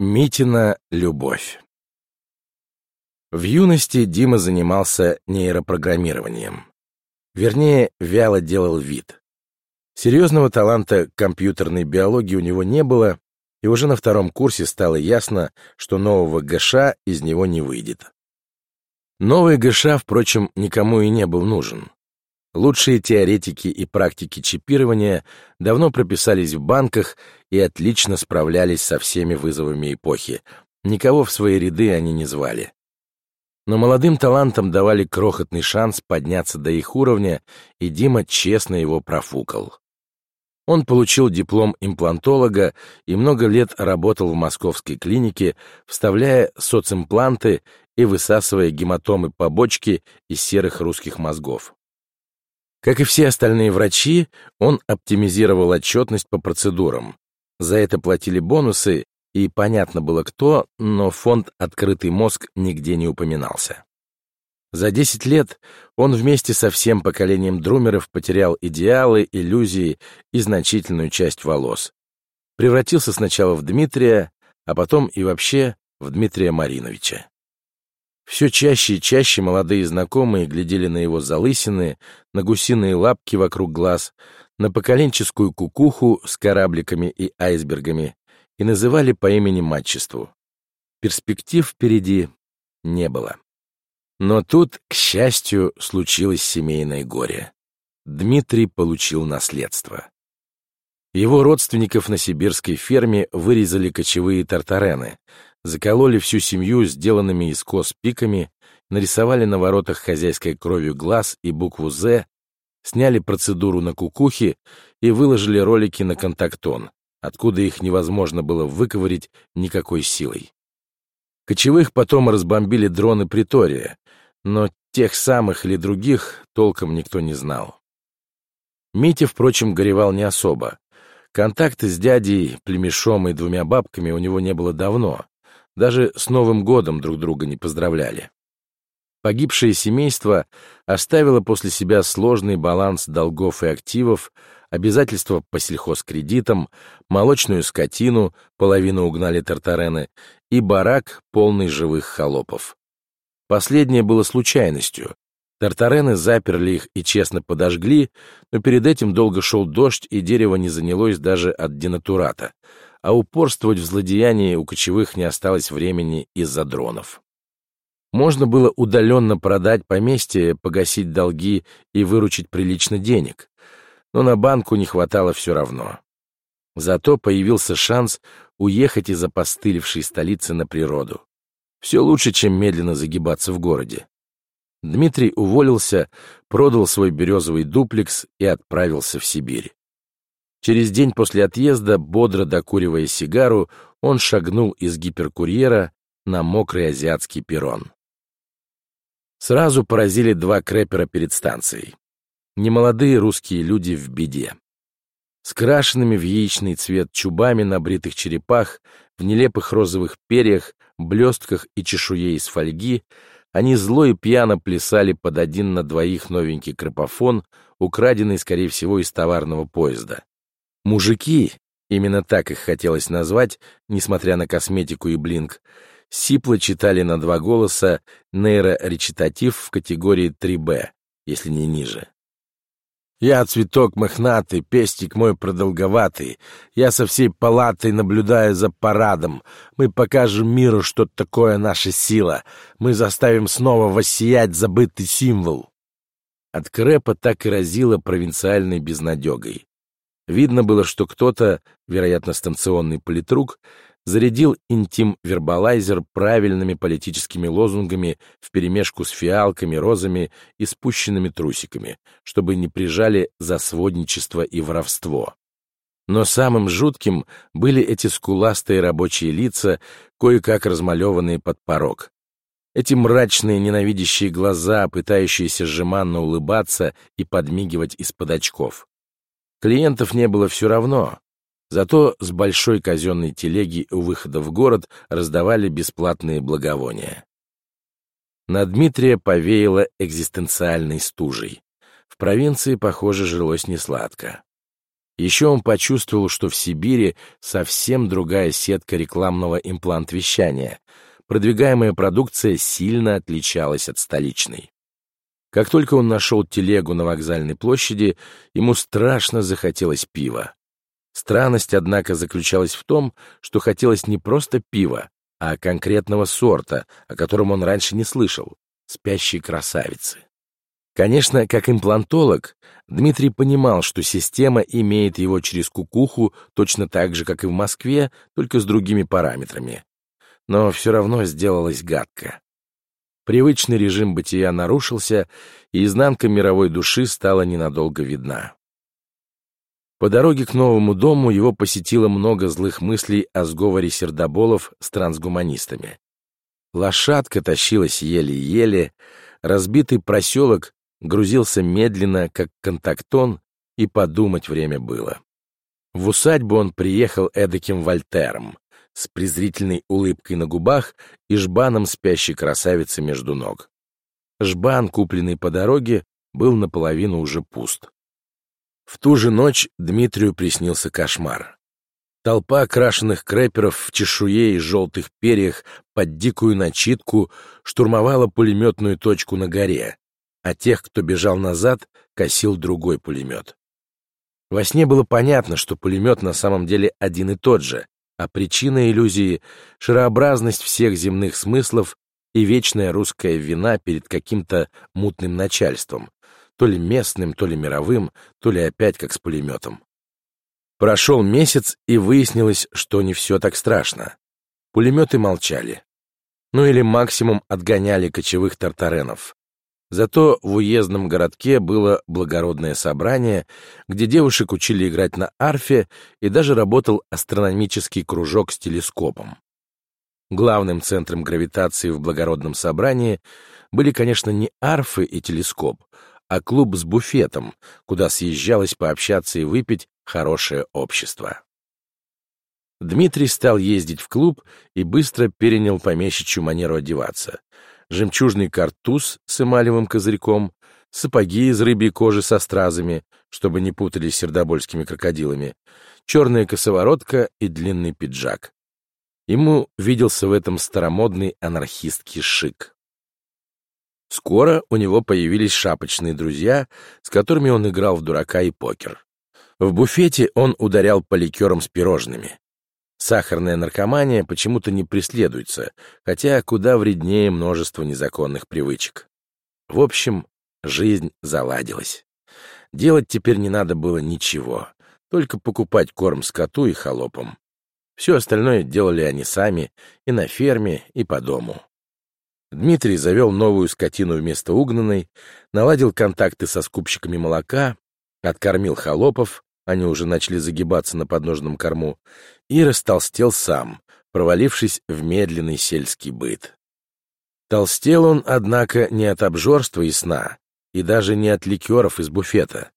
Митина любовь В юности Дима занимался нейропрограммированием. Вернее, вяло делал вид. Серьезного таланта компьютерной биологии у него не было, и уже на втором курсе стало ясно, что нового ГШ из него не выйдет. Новый ГШ, впрочем, никому и не был нужен. Лучшие теоретики и практики чипирования давно прописались в банках и отлично справлялись со всеми вызовами эпохи. Никого в свои ряды они не звали. Но молодым талантам давали крохотный шанс подняться до их уровня, и Дима честно его профукал. Он получил диплом имплантолога и много лет работал в московской клинике, вставляя социмпланты и высасывая гематомы побочки из серых русских мозгов. Как и все остальные врачи, он оптимизировал отчетность по процедурам. За это платили бонусы, и понятно было кто, но фонд «Открытый мозг» нигде не упоминался. За 10 лет он вместе со всем поколением друмеров потерял идеалы, иллюзии и значительную часть волос. Превратился сначала в Дмитрия, а потом и вообще в Дмитрия Мариновича. Все чаще и чаще молодые знакомые глядели на его залысины, на гусиные лапки вокруг глаз, на поколенческую кукуху с корабликами и айсбергами и называли по имени-матчеству. Перспектив впереди не было. Но тут, к счастью, случилось семейное горе. Дмитрий получил наследство. Его родственников на сибирской ферме вырезали кочевые тартарены, закололи всю семью сделанными из кос пиками, нарисовали на воротах хозяйской кровью глаз и букву «З», сняли процедуру на кукухе и выложили ролики на контактон, откуда их невозможно было выковырить никакой силой. Кочевых потом разбомбили дроны Притория, но тех самых или других толком никто не знал. Митя, впрочем, горевал не особо. Контакты с дядей, племешом и двумя бабками у него не было давно, даже с Новым годом друг друга не поздравляли. Погибшее семейство оставило после себя сложный баланс долгов и активов, обязательства по сельхозкредитам, молочную скотину, половину угнали тартарены, и барак, полный живых холопов. Последнее было случайностью. Тартарены заперли их и честно подожгли, но перед этим долго шел дождь, и дерево не занялось даже от денатурата а упорствовать в злодеянии у кочевых не осталось времени из-за дронов. Можно было удаленно продать поместье, погасить долги и выручить прилично денег, но на банку не хватало все равно. Зато появился шанс уехать из опостылевшей столицы на природу. Все лучше, чем медленно загибаться в городе. Дмитрий уволился, продал свой березовый дуплекс и отправился в Сибирь. Через день после отъезда, бодро докуривая сигару, он шагнул из гиперкурьера на мокрый азиатский перрон. Сразу поразили два крэпера перед станцией. Немолодые русские люди в беде. С крашенными в яичный цвет чубами на бритых черепах, в нелепых розовых перьях, блестках и чешуе из фольги, они зло и пьяно плясали под один на двоих новенький крапофон, украденный, скорее всего, из товарного поезда. Мужики, именно так их хотелось назвать, несмотря на косметику и блинк, сипло читали на два голоса нейроречитатив в категории 3Б, если не ниже. «Я цветок мохнатый, пестик мой продолговатый, я со всей палатой наблюдаю за парадом. Мы покажем миру, что такое наша сила. Мы заставим снова воссиять забытый символ». От Крэпа так и разило провинциальной безнадегой. Видно было, что кто-то, вероятно, станционный политрук, зарядил интим-вербалайзер правильными политическими лозунгами вперемешку с фиалками, розами и спущенными трусиками, чтобы не прижали за сводничество и воровство. Но самым жутким были эти скуластые рабочие лица, кое-как размалеванные под порог. Эти мрачные ненавидящие глаза, пытающиеся жеманно улыбаться и подмигивать из-под очков. Клиентов не было все равно, зато с большой казенной телеги у выхода в город раздавали бесплатные благовония. На Дмитрия повеяло экзистенциальной стужей. В провинции, похоже, жилось несладко. Еще он почувствовал, что в Сибири совсем другая сетка рекламного имплант-вещания. Продвигаемая продукция сильно отличалась от столичной. Как только он нашел телегу на вокзальной площади, ему страшно захотелось пива. Странность, однако, заключалась в том, что хотелось не просто пива, а конкретного сорта, о котором он раньше не слышал — спящей красавицы. Конечно, как имплантолог, Дмитрий понимал, что система имеет его через кукуху точно так же, как и в Москве, только с другими параметрами. Но все равно сделалось гадко. Привычный режим бытия нарушился, и изнанка мировой души стала ненадолго видна. По дороге к новому дому его посетило много злых мыслей о сговоре сердоболов с трансгуманистами. Лошадка тащилась еле-еле, разбитый проселок грузился медленно, как контактон, и подумать время было. В усадьбу он приехал эдаким вольтером, с презрительной улыбкой на губах и жбаном спящей красавицы между ног. Жбан, купленный по дороге, был наполовину уже пуст. В ту же ночь Дмитрию приснился кошмар. Толпа окрашенных крэперов в чешуе и желтых перьях под дикую начитку штурмовала пулеметную точку на горе, а тех, кто бежал назад, косил другой пулемет. Во сне было понятно, что пулемет на самом деле один и тот же, а причина иллюзии — шарообразность всех земных смыслов и вечная русская вина перед каким-то мутным начальством, то ли местным, то ли мировым, то ли опять как с пулеметом. Прошел месяц, и выяснилось, что не все так страшно. Пулеметы молчали. Ну или максимум отгоняли кочевых тартаренов. Зато в уездном городке было благородное собрание, где девушек учили играть на арфе и даже работал астрономический кружок с телескопом. Главным центром гравитации в благородном собрании были, конечно, не арфы и телескоп, а клуб с буфетом, куда съезжалось пообщаться и выпить хорошее общество. Дмитрий стал ездить в клуб и быстро перенял помещичью манеру одеваться — жемчужный картуз с эмалевым козырьком, сапоги из рыбьей кожи со стразами, чтобы не путались с сердобольскими крокодилами, черная косоворотка и длинный пиджак. Ему виделся в этом старомодный анархистский шик. Скоро у него появились шапочные друзья, с которыми он играл в дурака и покер. В буфете он ударял по ликерам с пирожными. Сахарная наркомания почему-то не преследуется, хотя куда вреднее множество незаконных привычек. В общем, жизнь заладилась. Делать теперь не надо было ничего, только покупать корм скоту и холопам. Все остальное делали они сами и на ферме, и по дому. Дмитрий завел новую скотину вместо угнанной, наладил контакты со скупщиками молока, откормил холопов, они уже начали загибаться на подножном корму, и растолстел сам, провалившись в медленный сельский быт. Толстел он, однако, не от обжорства и сна, и даже не от ликеров из буфета.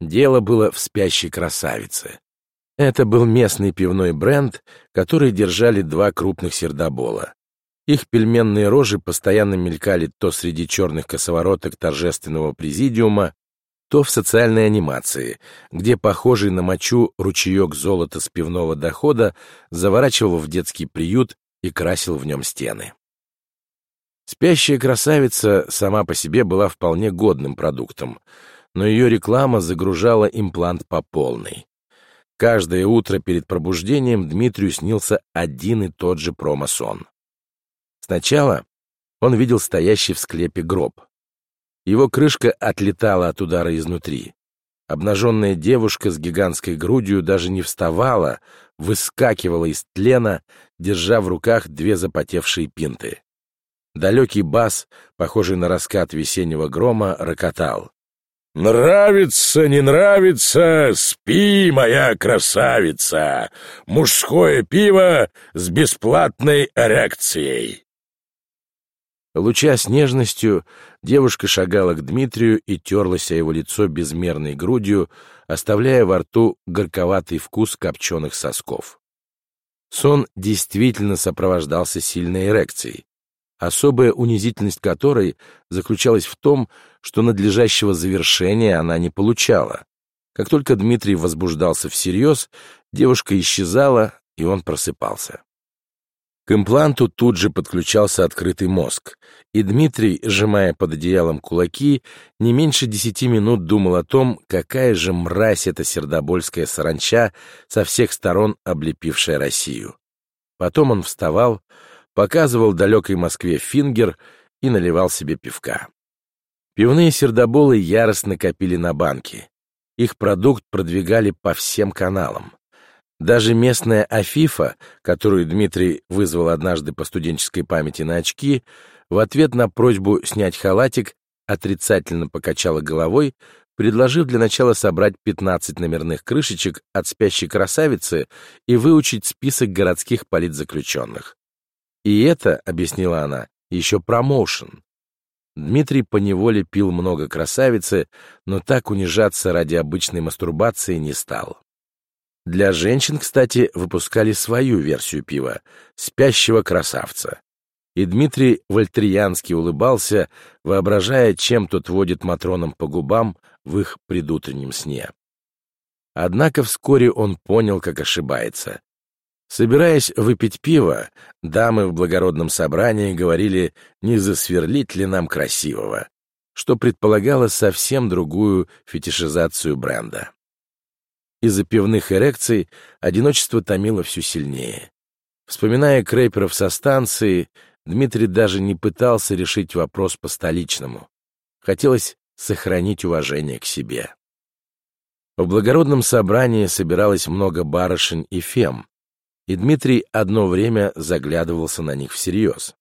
Дело было в спящей красавице. Это был местный пивной бренд, который держали два крупных сердобола. Их пельменные рожи постоянно мелькали то среди черных косовороток торжественного президиума, то в социальной анимации, где похожий на мочу ручеек золота с пивного дохода заворачивал в детский приют и красил в нем стены. Спящая красавица сама по себе была вполне годным продуктом, но ее реклама загружала имплант по полной. Каждое утро перед пробуждением Дмитрию снился один и тот же промосон. Сначала он видел стоящий в склепе гроб. Его крышка отлетала от удара изнутри. Обнаженная девушка с гигантской грудью даже не вставала, выскакивала из тлена, держа в руках две запотевшие пинты. Далекий бас, похожий на раскат весеннего грома, рокотал. «Нравится, не нравится, спи, моя красавица! Мужское пиво с бесплатной эрекцией!» Луча с нежностью, девушка шагала к Дмитрию и терлась о его лицо безмерной грудью, оставляя во рту горьковатый вкус копченых сосков. Сон действительно сопровождался сильной эрекцией, особая унизительность которой заключалась в том, что надлежащего завершения она не получала. Как только Дмитрий возбуждался всерьез, девушка исчезала, и он просыпался. К импланту тут же подключался открытый мозг, и Дмитрий, сжимая под одеялом кулаки, не меньше десяти минут думал о том, какая же мразь эта сердобольская саранча, со всех сторон облепившая Россию. Потом он вставал, показывал далекой Москве фингер и наливал себе пивка. Пивные сердоболы яростно копили на банки. Их продукт продвигали по всем каналам. Даже местная Афифа, которую Дмитрий вызвал однажды по студенческой памяти на очки, в ответ на просьбу снять халатик отрицательно покачала головой, предложив для начала собрать 15 номерных крышечек от спящей красавицы и выучить список городских политзаключенных. И это, объяснила она, еще промоушен. Дмитрий поневоле пил много красавицы, но так унижаться ради обычной мастурбации не стал. Для женщин, кстати, выпускали свою версию пива «Спящего красавца». И Дмитрий Вольтриянский улыбался, воображая, чем тот водит Матронам по губам в их предутреннем сне. Однако вскоре он понял, как ошибается. Собираясь выпить пиво, дамы в благородном собрании говорили, не засверлить ли нам красивого, что предполагало совсем другую фетишизацию бренда. Из-за пивных эрекций одиночество томило все сильнее. Вспоминая Крейперов со станции, Дмитрий даже не пытался решить вопрос по-столичному. Хотелось сохранить уважение к себе. В благородном собрании собиралось много барышень и фем, и Дмитрий одно время заглядывался на них всерьез.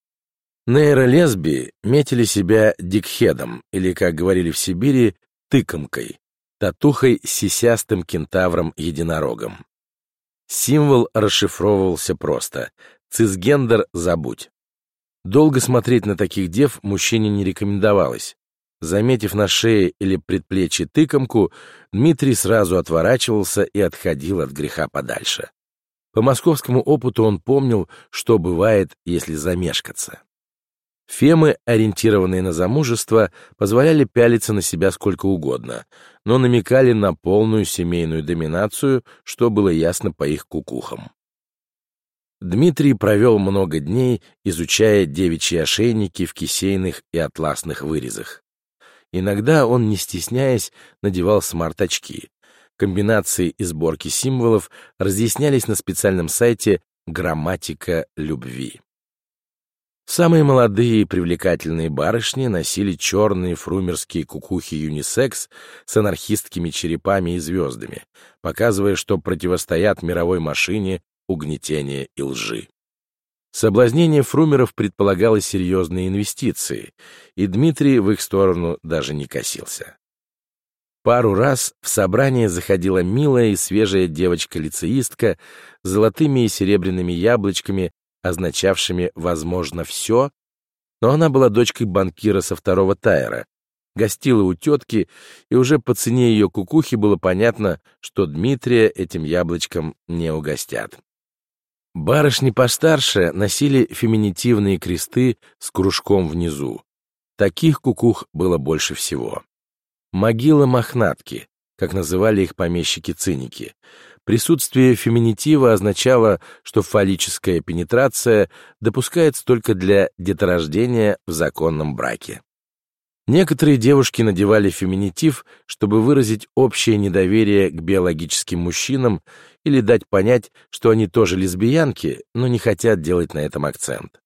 Нейролесби метили себя дикхедом, или, как говорили в Сибири, тыкомкой, татухой с сисястым кентавром-единорогом. Символ расшифровывался просто «Цисгендер забудь». Долго смотреть на таких дев мужчине не рекомендовалось. Заметив на шее или предплечье тыкомку, Дмитрий сразу отворачивался и отходил от греха подальше. По московскому опыту он помнил, что бывает, если замешкаться. Фемы, ориентированные на замужество, позволяли пялиться на себя сколько угодно, но намекали на полную семейную доминацию, что было ясно по их кукухам. Дмитрий провел много дней, изучая девичьи ошейники в кисейных и атласных вырезах. Иногда он, не стесняясь, надевал смарт-очки. Комбинации и сборки символов разъяснялись на специальном сайте «Грамматика любви». Самые молодые и привлекательные барышни носили черные фрумерские кукухи юнисекс с анархистскими черепами и звездами, показывая, что противостоят мировой машине угнетения и лжи. Соблазнение фрумеров предполагало серьезные инвестиции, и Дмитрий в их сторону даже не косился. Пару раз в собрание заходила милая и свежая девочка-лицеистка с золотыми и серебряными яблочками означавшими «возможно все», но она была дочкой банкира со второго тайра, гостила у тетки, и уже по цене ее кукухи было понятно, что Дмитрия этим яблочком не угостят. Барышни постарше носили феминитивные кресты с кружком внизу. Таких кукух было больше всего. Могила-мохнатки, как называли их помещики-циники, Присутствие феминитива означало, что фаллическая пенетрация допускается только для деторождения в законном браке. Некоторые девушки надевали феминитив, чтобы выразить общее недоверие к биологическим мужчинам или дать понять, что они тоже лесбиянки, но не хотят делать на этом акцент.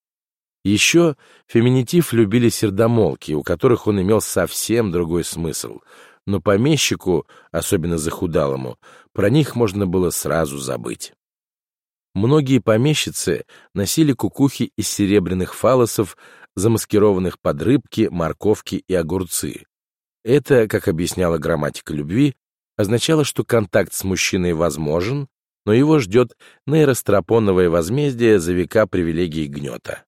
Еще феминитив любили сердомолки, у которых он имел совсем другой смысл — но помещику, особенно захудалому, про них можно было сразу забыть. Многие помещицы носили кукухи из серебряных фалосов, замаскированных под рыбки, морковки и огурцы. Это, как объясняла грамматика любви, означало, что контакт с мужчиной возможен, но его ждет нейростропоновое возмездие за века привилегий гнета.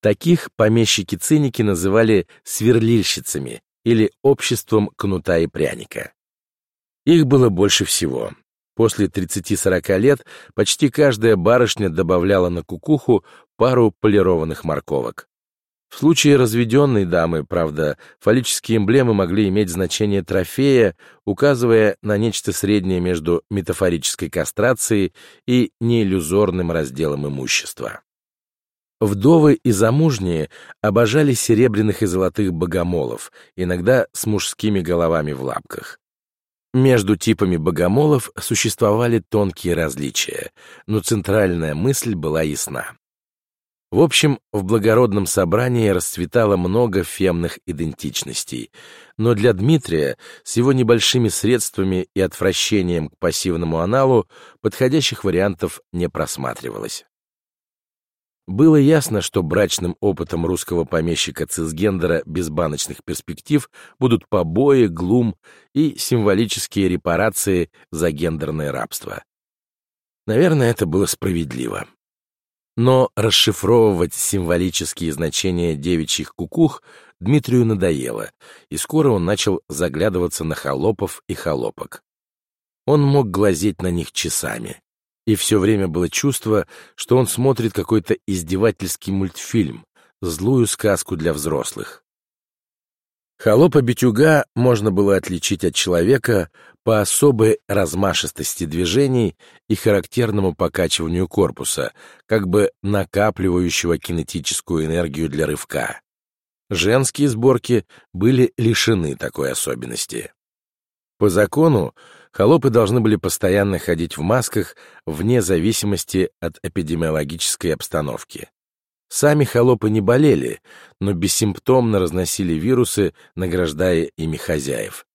Таких помещики-циники называли сверлильщицами или обществом кнута и пряника. Их было больше всего. После 30-40 лет почти каждая барышня добавляла на кукуху пару полированных морковок. В случае разведенной дамы, правда, фаллические эмблемы могли иметь значение трофея, указывая на нечто среднее между метафорической кастрацией и неиллюзорным разделом имущества. Вдовы и замужние обожали серебряных и золотых богомолов, иногда с мужскими головами в лапках. Между типами богомолов существовали тонкие различия, но центральная мысль была ясна. В общем, в благородном собрании расцветало много фемных идентичностей, но для Дмитрия с его небольшими средствами и отвращением к пассивному аналу подходящих вариантов не просматривалось. Было ясно, что брачным опытом русского помещика-цисгендера без баночных перспектив будут побои, глум и символические репарации за гендерное рабство. Наверное, это было справедливо. Но расшифровывать символические значения девичьих кукух Дмитрию надоело, и скоро он начал заглядываться на холопов и холопок. Он мог глазеть на них часами, и все время было чувство, что он смотрит какой-то издевательский мультфильм, злую сказку для взрослых. Холопа-битюга можно было отличить от человека по особой размашистости движений и характерному покачиванию корпуса, как бы накапливающего кинетическую энергию для рывка. Женские сборки были лишены такой особенности. По закону, холопы должны были постоянно ходить в масках вне зависимости от эпидемиологической обстановки. Сами холопы не болели, но бессимптомно разносили вирусы, награждая ими хозяев.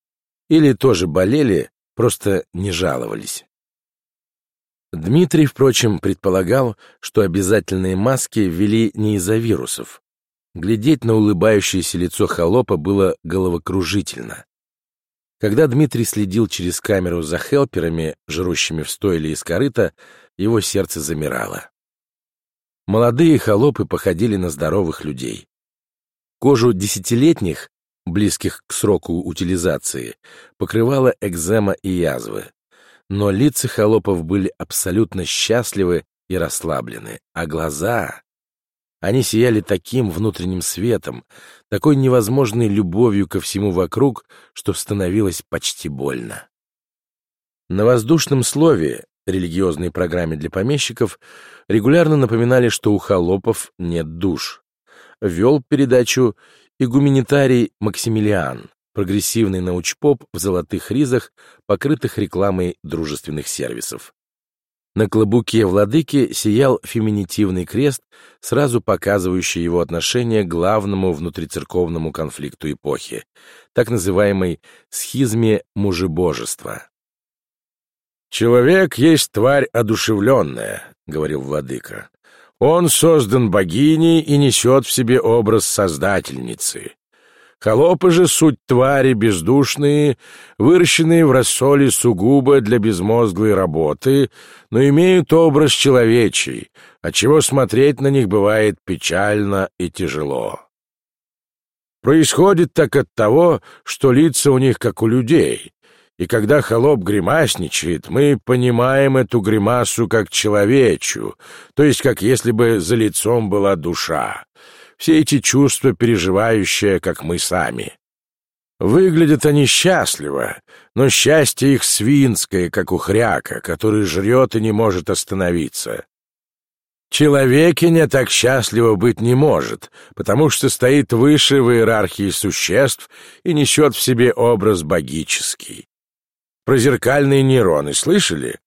Или тоже болели, просто не жаловались. Дмитрий, впрочем, предполагал, что обязательные маски ввели не из-за вирусов. Глядеть на улыбающееся лицо холопа было головокружительно. Когда Дмитрий следил через камеру за хелперами, жрущими в стойле из корыта, его сердце замирало. Молодые холопы походили на здоровых людей. Кожу десятилетних, близких к сроку утилизации, покрывала экзема и язвы. Но лица холопов были абсолютно счастливы и расслаблены, а глаза... Они сияли таким внутренним светом, такой невозможной любовью ко всему вокруг, что становилось почти больно. На воздушном слове, религиозной программе для помещиков, регулярно напоминали, что у холопов нет душ. Вел передачу и гуманитарий Максимилиан, прогрессивный научпоп в золотых ризах, покрытых рекламой дружественных сервисов. На клобуке владыки сиял феминитивный крест, сразу показывающий его отношение к главному внутрицерковному конфликту эпохи, так называемой схизме мужебожества. «Человек есть тварь одушевленная», — говорил владыка. Он создан богиней и несет в себе образ создательницы. Холопы же суть твари бездушные, выращенные в рассоле сугубо для безмозглой работы, но имеют образ человечий, отчего смотреть на них бывает печально и тяжело. Происходит так от того, что лица у них как у людей, и когда холоп гримасничает, мы понимаем эту гримасу как человечью, то есть как если бы за лицом была душа. Все эти чувства, переживающие, как мы сами. Выглядят они счастливо, но счастье их свинское, как у хряка, который жрет и не может остановиться. Человекиня так счастливо быть не может, потому что стоит выше в иерархии существ и несет в себе образ богический. Про зеркальные нейроны слышали?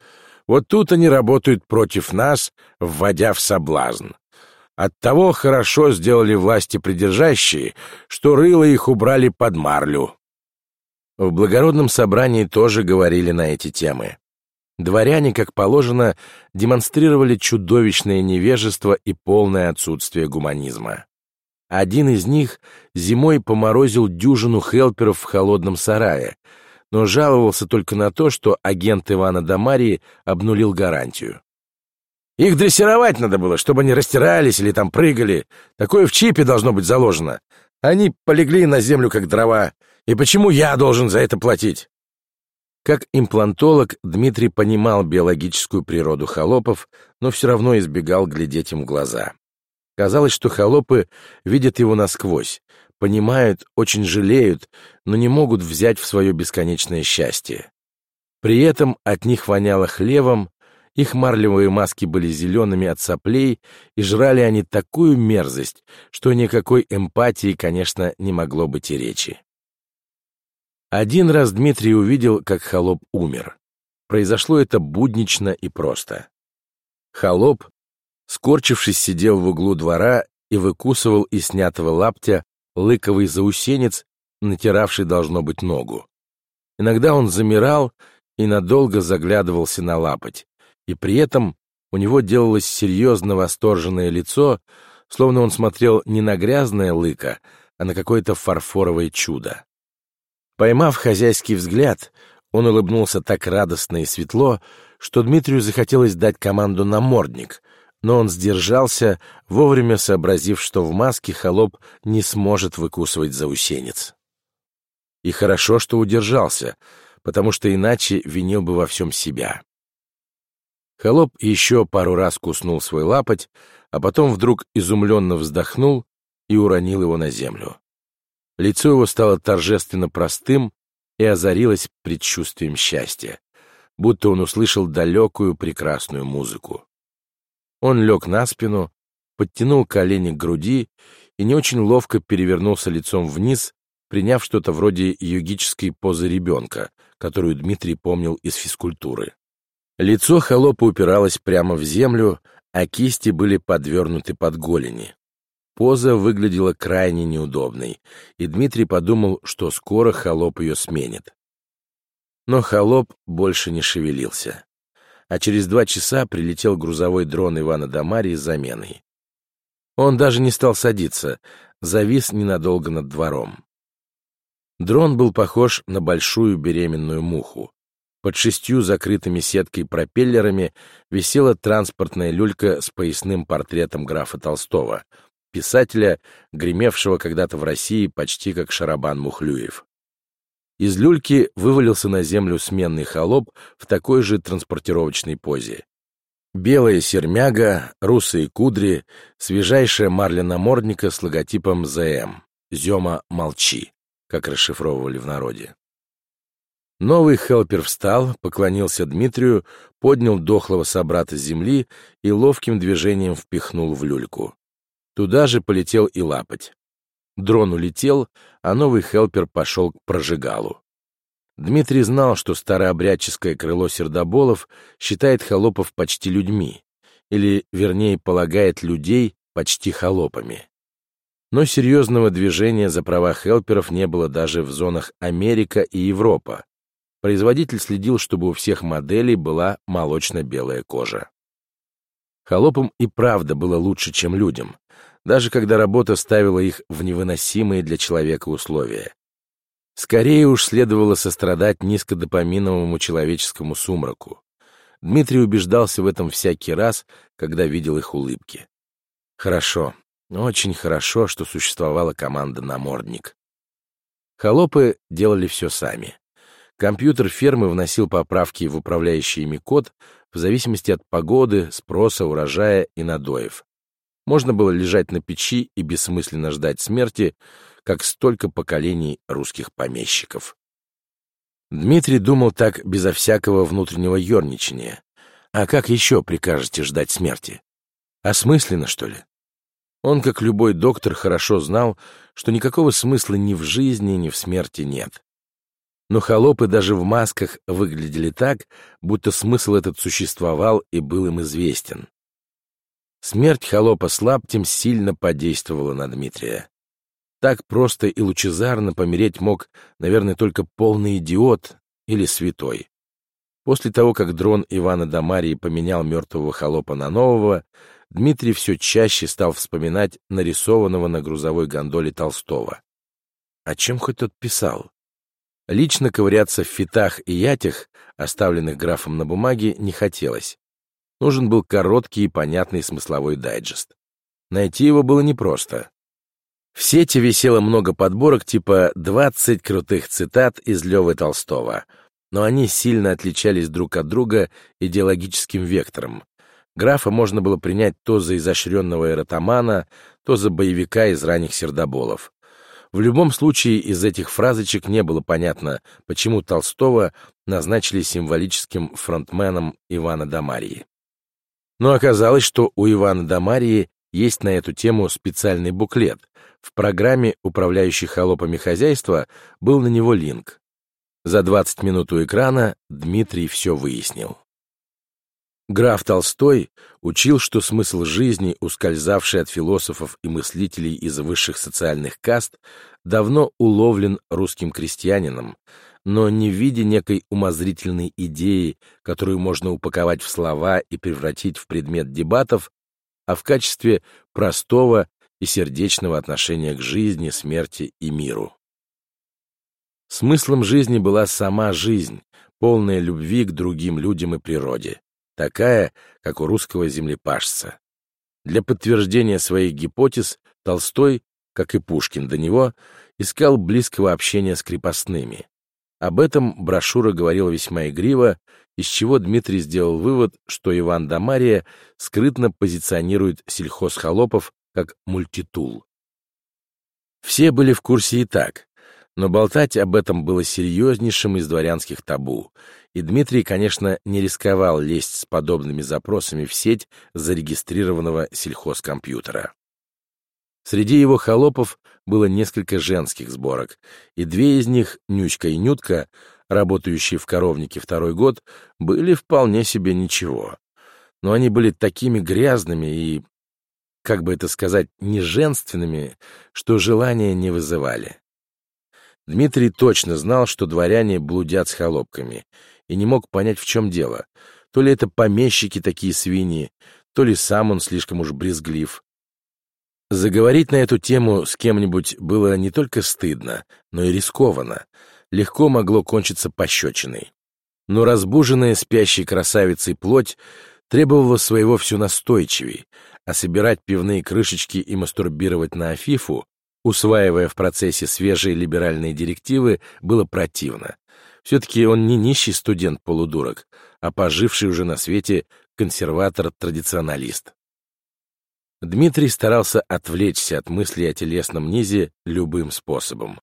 Вот тут они работают против нас, вводя в соблазн. Оттого хорошо сделали власти придержащие, что рыло их убрали под марлю. В благородном собрании тоже говорили на эти темы. Дворяне, как положено, демонстрировали чудовищное невежество и полное отсутствие гуманизма. Один из них зимой поморозил дюжину хелперов в холодном сарае, но жаловался только на то, что агент Ивана Дамарии обнулил гарантию. Их дрессировать надо было, чтобы они растирались или там прыгали. Такое в чипе должно быть заложено. Они полегли на землю, как дрова. И почему я должен за это платить? Как имплантолог, Дмитрий понимал биологическую природу холопов, но все равно избегал глядеть им в глаза. Казалось, что холопы видят его насквозь, понимают, очень жалеют, но не могут взять в свое бесконечное счастье. При этом от них воняло хлевом, их марлевые маски были зелеными от соплей, и жрали они такую мерзость, что никакой эмпатии, конечно, не могло быть и речи. Один раз Дмитрий увидел, как холоп умер. Произошло это буднично и просто. Холоп, скорчившись, сидел в углу двора и выкусывал из снятого лаптя лыковый заусенец, натиравший, должно быть, ногу. Иногда он замирал и надолго заглядывался на лапоть, и при этом у него делалось серьезно восторженное лицо, словно он смотрел не на грязное лыко, а на какое-то фарфоровое чудо. Поймав хозяйский взгляд, он улыбнулся так радостно и светло, что Дмитрию захотелось дать команду на мордник, но он сдержался, вовремя сообразив, что в маске холоп не сможет выкусывать заусенец. И хорошо, что удержался, потому что иначе винил бы во всем себя. Холоп еще пару раз куснул свой лапоть, а потом вдруг изумленно вздохнул и уронил его на землю. Лицо его стало торжественно простым и озарилось предчувствием счастья, будто он услышал далекую прекрасную музыку. Он лег на спину, подтянул колени к груди и не очень ловко перевернулся лицом вниз, приняв что-то вроде йогической позы ребенка, которую Дмитрий помнил из физкультуры. Лицо холопа упиралось прямо в землю, а кисти были подвернуты под голени. Поза выглядела крайне неудобной, и Дмитрий подумал, что скоро холоп ее сменит. Но холоп больше не шевелился. А через два часа прилетел грузовой дрон Ивана Дамари с заменой. Он даже не стал садиться, завис ненадолго над двором. Дрон был похож на большую беременную муху. Под шестью закрытыми сеткой пропеллерами висела транспортная люлька с поясным портретом графа Толстого, писателя, гремевшего когда-то в России почти как Шарабан Мухлюев. Из люльки вывалился на землю сменный холоп в такой же транспортировочной позе. Белая сермяга, русые кудри, свежайшая марля намордника с логотипом ЗМ «Зема, молчи», как расшифровывали в народе. Новый хелпер встал, поклонился Дмитрию, поднял дохлого собрата с земли и ловким движением впихнул в люльку. Туда же полетел и лапоть. Дрон улетел, а новый хелпер пошел к прожигалу. Дмитрий знал, что старообрядческое крыло сердоболов считает холопов почти людьми, или, вернее, полагает людей почти холопами. Но серьезного движения за права хелперов не было даже в зонах Америка и Европа, Производитель следил, чтобы у всех моделей была молочно-белая кожа. Холопам и правда было лучше, чем людям, даже когда работа ставила их в невыносимые для человека условия. Скорее уж следовало сострадать низкодопаминовому человеческому сумраку. Дмитрий убеждался в этом всякий раз, когда видел их улыбки. Хорошо, очень хорошо, что существовала команда «Намордник». Холопы делали все сами. Компьютер фермы вносил поправки в управляющий ими код в зависимости от погоды, спроса, урожая и надоев. Можно было лежать на печи и бессмысленно ждать смерти, как столько поколений русских помещиков. Дмитрий думал так безо всякого внутреннего ерничания. А как еще прикажете ждать смерти? Осмысленно, что ли? Он, как любой доктор, хорошо знал, что никакого смысла ни в жизни, ни в смерти нет но холопы даже в масках выглядели так, будто смысл этот существовал и был им известен. Смерть холопа с лаптем сильно подействовала на Дмитрия. Так просто и лучезарно помереть мог, наверное, только полный идиот или святой. После того, как дрон Ивана Дамарии поменял мертвого холопа на нового, Дмитрий все чаще стал вспоминать нарисованного на грузовой гондоле Толстого. О чем хоть тот писал? Лично ковыряться в фитах и ятях, оставленных графом на бумаге, не хотелось. Нужен был короткий и понятный смысловой дайджест. Найти его было непросто. В сети висело много подборок типа «20 крутых цитат из Лёвы Толстого», но они сильно отличались друг от друга идеологическим вектором. Графа можно было принять то за изощренного эротомана, то за боевика из ранних сердоболов. В любом случае из этих фразочек не было понятно, почему Толстого назначили символическим фронтменом Ивана Дамарии. Но оказалось, что у Ивана Дамарии есть на эту тему специальный буклет. В программе управляющих холопами хозяйства был на него линк. За 20 минут у экрана Дмитрий все выяснил. Граф Толстой учил, что смысл жизни, ускользавший от философов и мыслителей из высших социальных каст, давно уловлен русским крестьянином, но не в виде некой умозрительной идеи, которую можно упаковать в слова и превратить в предмет дебатов, а в качестве простого и сердечного отношения к жизни, смерти и миру. Смыслом жизни была сама жизнь, полная любви к другим людям и природе такая, как у русского землепашца. Для подтверждения своих гипотез Толстой, как и Пушкин до него, искал близкого общения с крепостными. Об этом брошюра говорила весьма игриво, из чего Дмитрий сделал вывод, что Иван да Мария скрытно позиционирует сельхозхолопов как мультитул. Все были в курсе и так, но болтать об этом было серьезнейшим из дворянских табу, и Дмитрий, конечно, не рисковал лезть с подобными запросами в сеть зарегистрированного сельхозкомпьютера. Среди его холопов было несколько женских сборок, и две из них, Нючка и Нютка, работающие в коровнике второй год, были вполне себе ничего. Но они были такими грязными и, как бы это сказать, неженственными, что желания не вызывали. Дмитрий точно знал, что дворяне блудят с холопками, и не мог понять, в чем дело. То ли это помещики такие свиньи, то ли сам он слишком уж брезглив. Заговорить на эту тему с кем-нибудь было не только стыдно, но и рискованно. Легко могло кончиться пощечиной. Но разбуженная спящей красавицей плоть требовала своего все настойчивей, а собирать пивные крышечки и мастурбировать на Афифу усваивая в процессе свежие либеральные директивы, было противно. Все-таки он не нищий студент-полудурок, а поживший уже на свете консерватор-традиционалист. Дмитрий старался отвлечься от мыслей о телесном низе любым способом.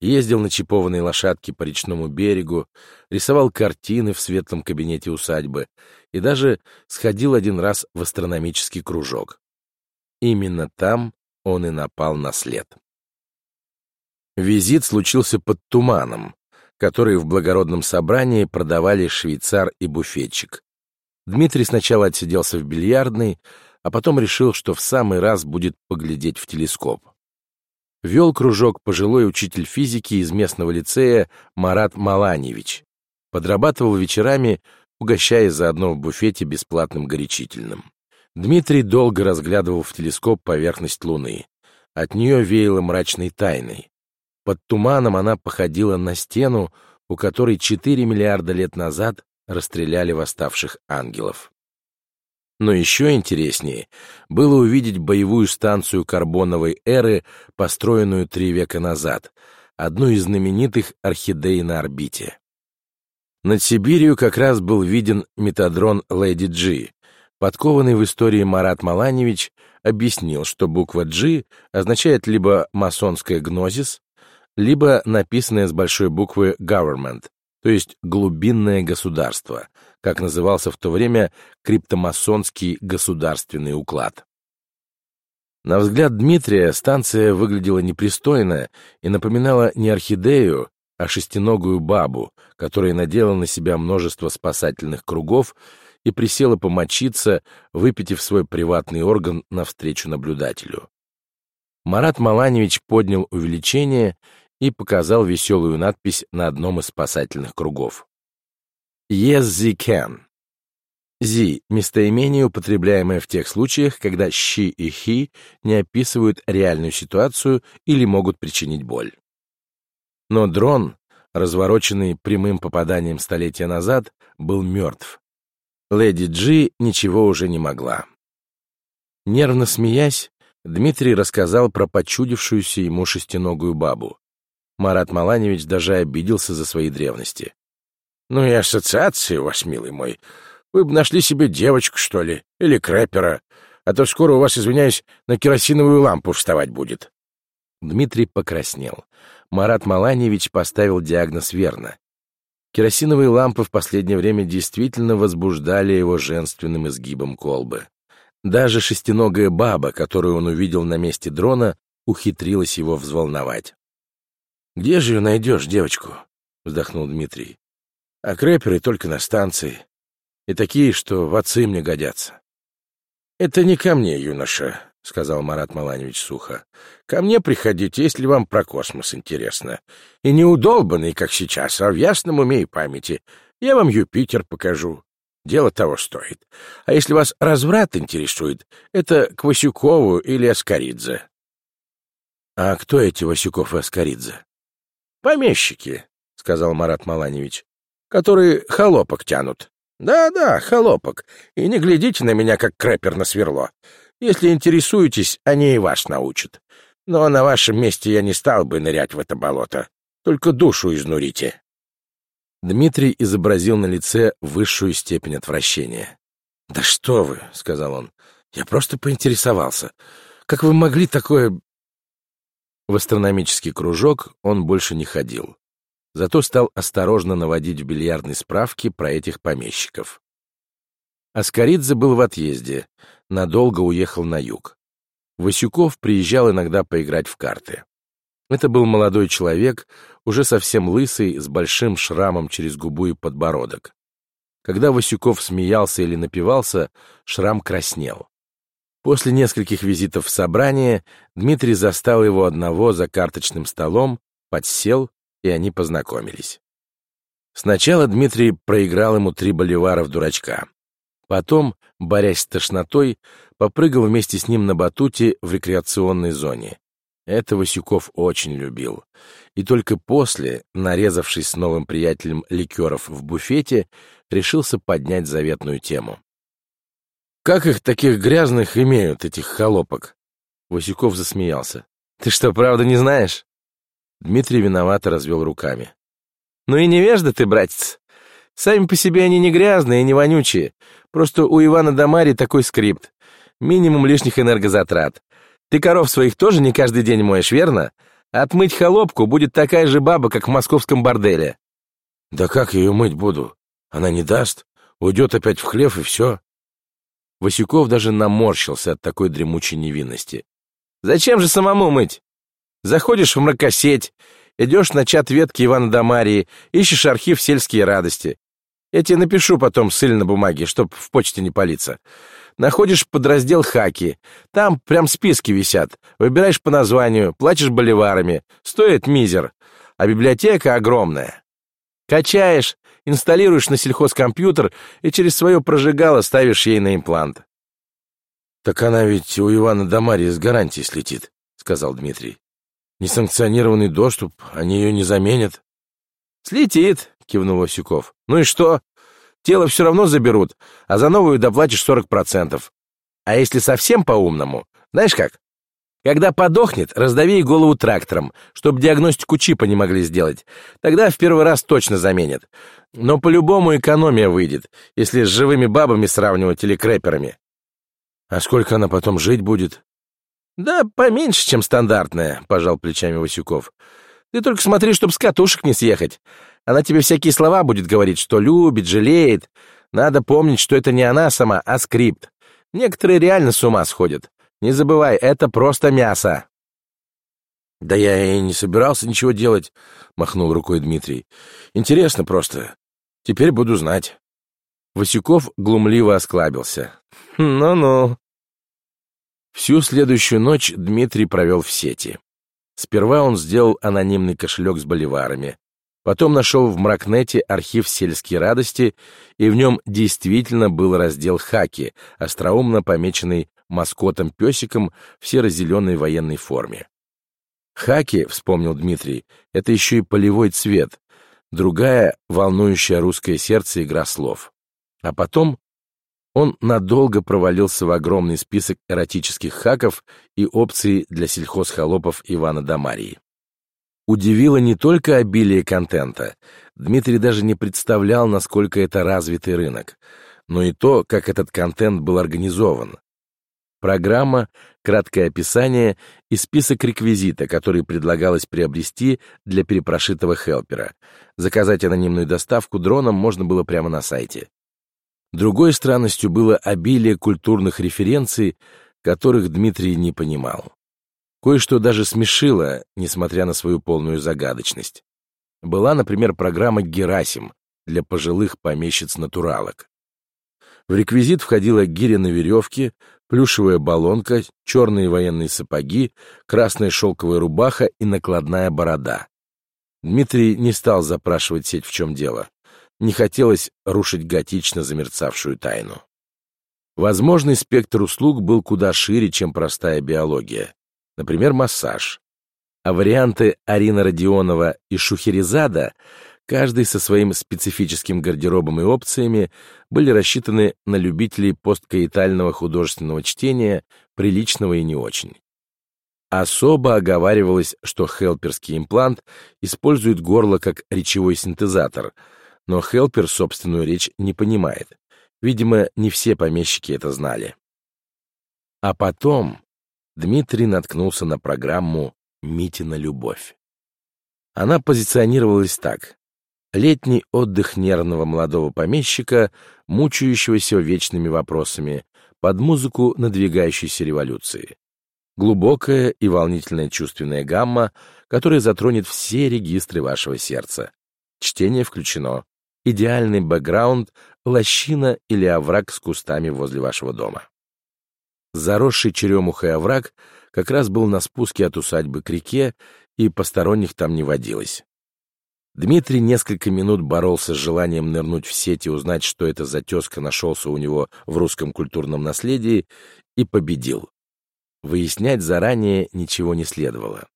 Ездил на чипованной лошадке по речному берегу, рисовал картины в светлом кабинете усадьбы и даже сходил один раз в астрономический кружок. Именно там он и напал на след. Визит случился под туманом, который в благородном собрании продавали швейцар и буфетчик. Дмитрий сначала отсиделся в бильярдной, а потом решил, что в самый раз будет поглядеть в телескоп. Вел кружок пожилой учитель физики из местного лицея Марат Маланьевич. Подрабатывал вечерами, угощая заодно в буфете бесплатным горячительным. Дмитрий долго разглядывал в телескоп поверхность Луны. От нее веяло мрачной тайной. Под туманом она походила на стену, у которой 4 миллиарда лет назад расстреляли восставших ангелов. Но еще интереснее было увидеть боевую станцию карбоновой эры, построенную три века назад, одну из знаменитых орхидей на орбите. Над Сибирью как раз был виден метадрон Леди Джи, Подкованный в истории Марат Маланевич объяснил, что буква «G» означает либо масонское «гнозис», либо написанное с большой буквы «government», то есть «глубинное государство», как назывался в то время криптомасонский государственный уклад. На взгляд Дмитрия станция выглядела непристойно и напоминала не орхидею, а шестиногую бабу, которая надела на себя множество спасательных кругов и присела помочиться, выпитив свой приватный орган навстречу наблюдателю. Марат Маланевич поднял увеличение и показал веселую надпись на одном из спасательных кругов. «Yes, they can». «Зи» — местоимение, употребляемое в тех случаях, когда «щи» и «хи» не описывают реальную ситуацию или могут причинить боль. Но дрон, развороченный прямым попаданием столетия назад, был мертв, Леди Джи ничего уже не могла. Нервно смеясь, Дмитрий рассказал про почудившуюся ему шестиногую бабу. Марат Маланевич даже обиделся за свои древности. «Ну и ассоциации у вас, милый мой. Вы бы нашли себе девочку, что ли, или крэпера, а то скоро у вас, извиняюсь, на керосиновую лампу вставать будет». Дмитрий покраснел. Марат Маланевич поставил диагноз верно. Керосиновые лампы в последнее время действительно возбуждали его женственным изгибом колбы. Даже шестиногая баба, которую он увидел на месте дрона, ухитрилась его взволновать. «Где же ее найдешь, девочку?» — вздохнул Дмитрий. «А крэперы только на станции. И такие, что в отцы мне годятся». «Это не ко мне, юноша», — сказал Марат Маланевич сухо. «Ко мне приходите, если вам про космос интересно. И не удолбанный, как сейчас, а в ясном уме и памяти. Я вам Юпитер покажу. Дело того стоит. А если вас разврат интересует, это к Васюкову или Аскаридзе». «А кто эти Васюков и Аскаридзе?» «Помещики», — сказал Марат Маланевич, — «которые холопок тянут. Да-да, холопок. И не глядите на меня, как крэпер на сверло. Если интересуетесь, они и вас научат. Но на вашем месте я не стал бы нырять в это болото. Только душу изнурите». Дмитрий изобразил на лице высшую степень отвращения. «Да что вы», — сказал он, — «я просто поинтересовался. Как вы могли такое в астрономический кружок он больше не ходил, зато стал осторожно наводить в бильярдной справки про этих помещиков. Аскаридзе был в отъезде, надолго уехал на юг. Васюков приезжал иногда поиграть в карты. Это был молодой человек, уже совсем лысый, с большим шрамом через губу и подбородок. Когда Васюков смеялся или напивался, шрам краснел. После нескольких визитов в собрание Дмитрий застал его одного за карточным столом, подсел, и они познакомились. Сначала Дмитрий проиграл ему три боливара в дурачка. Потом, борясь с тошнотой, попрыгал вместе с ним на батуте в рекреационной зоне. Это Васюков очень любил. И только после, нарезавшись с новым приятелем ликеров в буфете, решился поднять заветную тему. Как их таких грязных имеют, этих холопок? Васюков засмеялся. Ты что, правда не знаешь? Дмитрий виновато развел руками. Ну и невежда ты, братец. Сами по себе они не грязные и не вонючие. Просто у Ивана Дамари такой скрипт. Минимум лишних энергозатрат. Ты коров своих тоже не каждый день моешь, верно? Отмыть холопку будет такая же баба, как в московском борделе. Да как ее мыть буду? Она не даст. Уйдет опять в хлев и все. Васюков даже наморщился от такой дремучей невинности. «Зачем же самому мыть? Заходишь в мракосеть, идешь на чат ветки Ивана Дамарии, ищешь архив «Сельские радости». Я тебе напишу потом ссыль на бумаге, чтоб в почте не палиться. Находишь подраздел «Хаки». Там прям списки висят. Выбираешь по названию, платишь боливарами. Стоит мизер. А библиотека огромная. Качаешь, инсталируешь на сельхозкомпьютер и через свое прожигало ставишь ей на имплант. «Так она ведь у Ивана Дамарии с гарантией слетит», — сказал Дмитрий. «Несанкционированный доступ, они ее не заменят». «Слетит», — кивнул Васюков. «Ну и что? Тело все равно заберут, а за новую доплатишь сорок процентов. А если совсем по-умному, знаешь как? Когда подохнет, раздави голову трактором, чтобы диагностику чипа не могли сделать. Тогда в первый раз точно заменят. Но по-любому экономия выйдет, если с живыми бабами сравнивать или крэперами. А сколько она потом жить будет? Да поменьше, чем стандартная, пожал плечами Васюков. Ты только смотри, чтоб с катушек не съехать. Она тебе всякие слова будет говорить, что любит, жалеет. Надо помнить, что это не она сама, а скрипт. Некоторые реально с ума сходят. Не забывай, это просто мясо. Да я и не собирался ничего делать, махнул рукой Дмитрий. Интересно просто. Теперь буду знать. Васюков глумливо осклабился. Ну-ну. Всю следующую ночь Дмитрий провел в сети. Сперва он сделал анонимный кошелек с боливарами. Потом нашел в Мракнете архив «Сельские радости», и в нем действительно был раздел «Хаки», остроумно помеченный маскотом-песиком в серо-зеленой военной форме. Хаки, вспомнил Дмитрий, это еще и полевой цвет, другая волнующая русское сердце игра слов. А потом он надолго провалился в огромный список эротических хаков и опций для сельхозхолопов Ивана Дамарии. Удивило не только обилие контента. Дмитрий даже не представлял, насколько это развитый рынок. но и то, как этот контент был организован. Программа, краткое описание и список реквизита, который предлагалось приобрести для перепрошитого хелпера. Заказать анонимную доставку дроном можно было прямо на сайте. Другой странностью было обилие культурных референций, которых Дмитрий не понимал. Кое-что даже смешило, несмотря на свою полную загадочность. Была, например, программа «Герасим» для пожилых помещиц-натуралок. В реквизит входила гиря на веревке, плюшевая баллонка, черные военные сапоги, красная шелковая рубаха и накладная борода. Дмитрий не стал запрашивать сеть, в чем дело. Не хотелось рушить готично замерцавшую тайну. Возможный спектр услуг был куда шире, чем простая биология. Например, массаж. А варианты Арина Родионова и Шухерезада каждый со своим специфическим гардеробом и опциями, были рассчитаны на любителей посткаитального художественного чтения, приличного и не очень. Особо оговаривалось, что хелперский имплант использует горло как речевой синтезатор, но хелпер собственную речь не понимает. Видимо, не все помещики это знали. А потом Дмитрий наткнулся на программу «Митина любовь». Она позиционировалась так. Летний отдых нервного молодого помещика, мучающегося вечными вопросами, под музыку надвигающейся революции. Глубокая и волнительная чувственная гамма, которая затронет все регистры вашего сердца. Чтение включено. Идеальный бэкграунд, лощина или овраг с кустами возле вашего дома. Заросший черемухой овраг как раз был на спуске от усадьбы к реке, и посторонних там не водилось. Дмитрий несколько минут боролся с желанием нырнуть в сеть и узнать, что это за тезка нашелся у него в русском культурном наследии, и победил. Выяснять заранее ничего не следовало.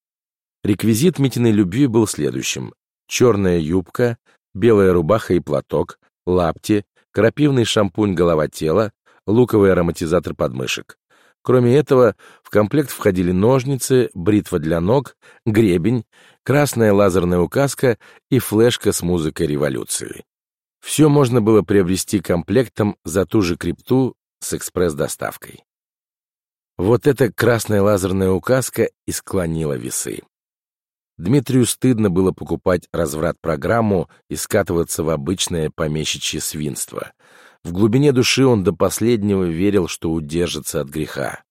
Реквизит Митиной любви был следующим. Черная юбка, белая рубаха и платок, лапти, крапивный шампунь голова-тела, луковый ароматизатор подмышек. Кроме этого, в комплект входили ножницы, бритва для ног, гребень, красная лазерная указка и флешка с музыкой революции. Все можно было приобрести комплектом за ту же крипту с экспресс-доставкой. Вот эта красная лазерная указка и склонила весы. Дмитрию стыдно было покупать разврат-программу и скатываться в обычное помещичье свинство — в глубине души он до последнего верил, что удержится от греха.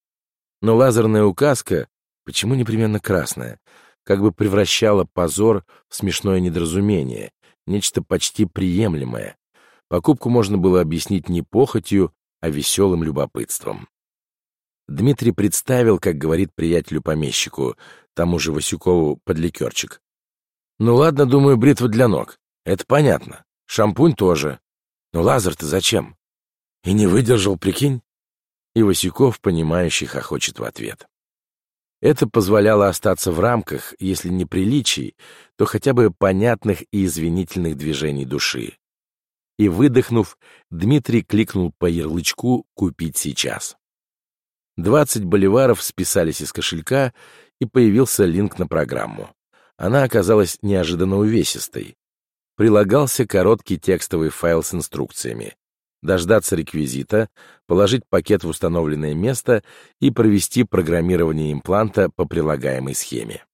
Но лазерная указка, почему непременно красная, как бы превращала позор в смешное недоразумение, нечто почти приемлемое. Покупку можно было объяснить не похотью, а веселым любопытством. Дмитрий представил, как говорит приятелю-помещику, тому же Васюкову подликерчик. «Ну ладно, думаю, бритва для ног. Это понятно. Шампунь тоже. Но лазер-то зачем? И не выдержал, прикинь? И Васюков, понимающий, хохочет в ответ. Это позволяло остаться в рамках, если не приличий, то хотя бы понятных и извинительных движений души. И, выдохнув, Дмитрий кликнул по ярлычку «Купить сейчас». Двадцать боливаров списались из кошелька, и появился линк на программу. Она оказалась неожиданно увесистой прилагался короткий текстовый файл с инструкциями. Дождаться реквизита, положить пакет в установленное место и провести программирование импланта по прилагаемой схеме.